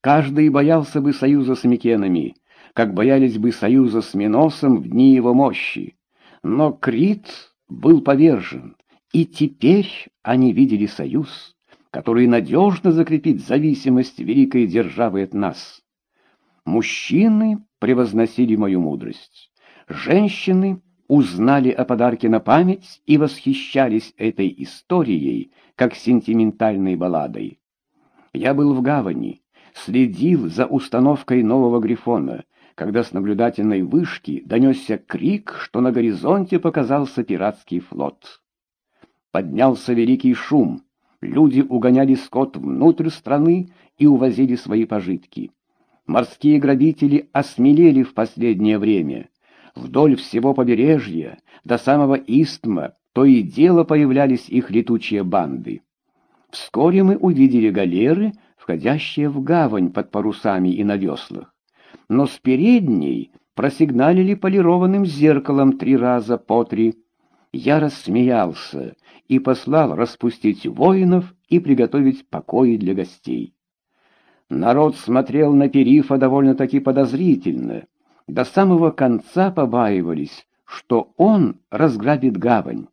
Каждый боялся бы союза с Микенами, как боялись бы союза с Миносом в дни его мощи. Но Крит был повержен, и теперь они видели союз, который надежно закрепит зависимость великой державы от нас. Мужчины превозносили мою мудрость. Женщины узнали о подарке на память и восхищались этой историей, как сентиментальной балладой. Я был в гавани, следил за установкой нового грифона, когда с наблюдательной вышки донесся крик, что на горизонте показался пиратский флот. Поднялся великий шум, люди угоняли скот внутрь страны и увозили свои пожитки. Морские грабители осмелели в последнее время. Вдоль всего побережья, до самого Истма, то и дело появлялись их летучие банды. Вскоре мы увидели галеры, входящие в гавань под парусами и на веслах. Но с передней просигналили полированным зеркалом три раза по три. Я рассмеялся и послал распустить воинов и приготовить покои для гостей. Народ смотрел на Перифа довольно-таки подозрительно. До самого конца побаивались, что он разграбит гавань.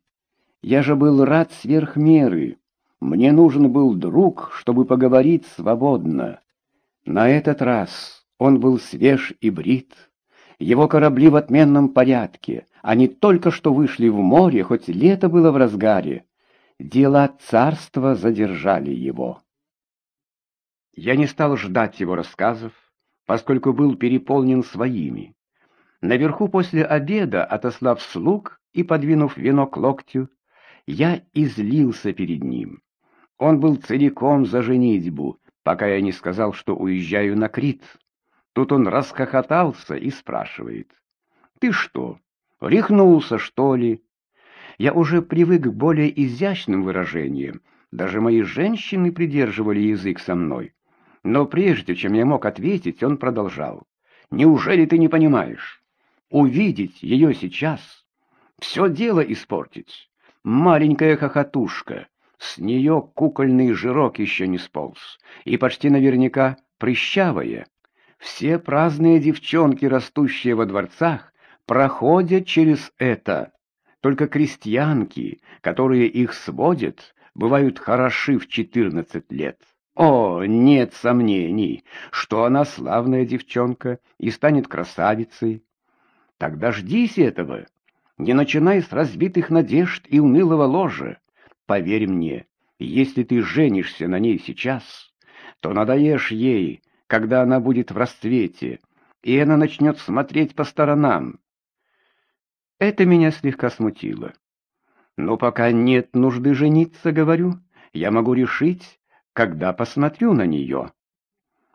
Я же был рад сверх меры. Мне нужен был друг, чтобы поговорить свободно. На этот раз он был свеж и брит. Его корабли в отменном порядке. Они только что вышли в море, хоть лето было в разгаре. Дела царства задержали его. Я не стал ждать его рассказов, поскольку был переполнен своими. Наверху после обеда, отослав слуг и подвинув вино локтю, я излился перед ним. Он был целиком за женитьбу, пока я не сказал, что уезжаю на Крит. Тут он расхохотался и спрашивает. «Ты что, рехнулся, что ли?» Я уже привык к более изящным выражениям. Даже мои женщины придерживали язык со мной. Но прежде чем я мог ответить, он продолжал. «Неужели ты не понимаешь? Увидеть ее сейчас — все дело испортить. Маленькая хохотушка, с нее кукольный жирок еще не сполз, и почти наверняка прыщавая. Все праздные девчонки, растущие во дворцах, проходят через это. Только крестьянки, которые их сводят, бывают хороши в четырнадцать лет». О, нет сомнений, что она славная девчонка и станет красавицей. Тогда ждись этого. Не начинай с разбитых надежд и унылого ложа. Поверь мне, если ты женишься на ней сейчас, то надоешь ей, когда она будет в расцвете, и она начнет смотреть по сторонам. Это меня слегка смутило. Но пока нет нужды жениться, говорю, я могу решить, когда посмотрю на нее.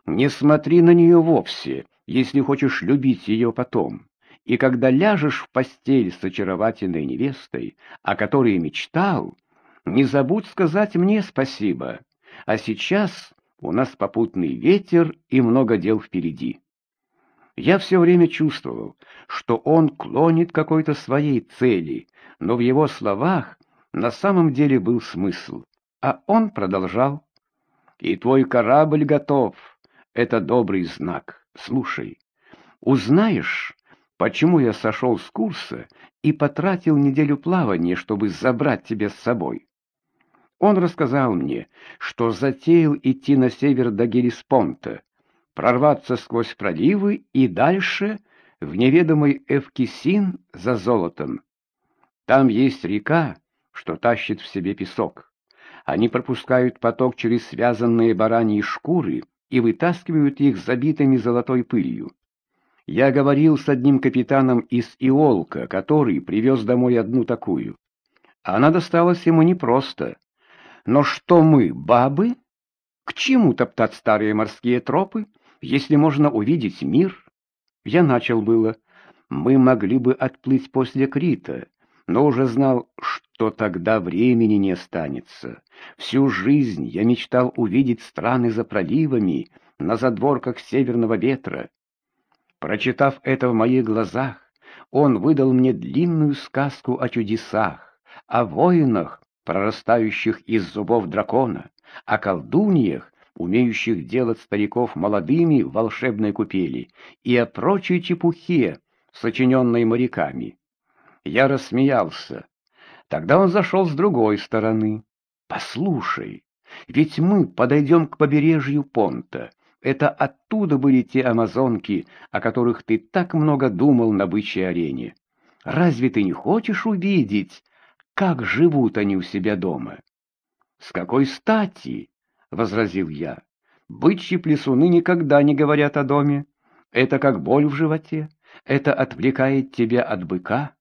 Не смотри на нее вовсе, если хочешь любить ее потом. И когда ляжешь в постель с очаровательной невестой, о которой мечтал, не забудь сказать мне спасибо. А сейчас у нас попутный ветер и много дел впереди. Я все время чувствовал, что он клонит какой-то своей цели, но в его словах на самом деле был смысл. А он продолжал и твой корабль готов. Это добрый знак. Слушай, узнаешь, почему я сошел с курса и потратил неделю плавания, чтобы забрать тебя с собой? Он рассказал мне, что затеял идти на север до Гелиспонта, прорваться сквозь проливы и дальше в неведомый Эвкисин за золотом. Там есть река, что тащит в себе песок. Они пропускают поток через связанные бараньи шкуры и вытаскивают их забитыми золотой пылью. Я говорил с одним капитаном из Иолка, который привез домой одну такую. Она досталась ему непросто. Но что мы, бабы? К чему топтать старые морские тропы, если можно увидеть мир? Я начал было. Мы могли бы отплыть после Крита, но уже знал, что тогда времени не останется. Всю жизнь я мечтал увидеть страны за проливами, на задворках северного ветра. Прочитав это в моих глазах, он выдал мне длинную сказку о чудесах, о воинах, прорастающих из зубов дракона, о колдуньях, умеющих делать стариков молодыми в волшебной купели, и о прочей чепухе, сочиненной моряками. Я рассмеялся. Тогда он зашел с другой стороны. «Послушай, ведь мы подойдем к побережью Понта. Это оттуда были те амазонки, о которых ты так много думал на бычьей арене. Разве ты не хочешь увидеть, как живут они у себя дома?» «С какой стати?» — возразил я. «Бычьи плесуны никогда не говорят о доме. Это как боль в животе. Это отвлекает тебя от быка».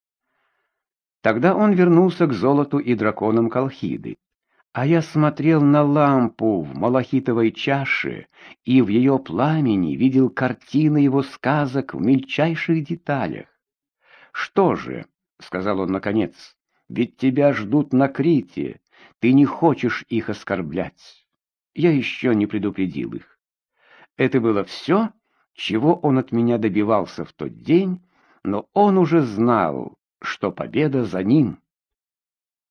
Тогда он вернулся к золоту и драконам Колхиды. А я смотрел на лампу в малахитовой чаше и в ее пламени видел картины его сказок в мельчайших деталях. «Что же?» — сказал он наконец. «Ведь тебя ждут на Крите. Ты не хочешь их оскорблять. Я еще не предупредил их». Это было все, чего он от меня добивался в тот день, но он уже знал, что победа за ним.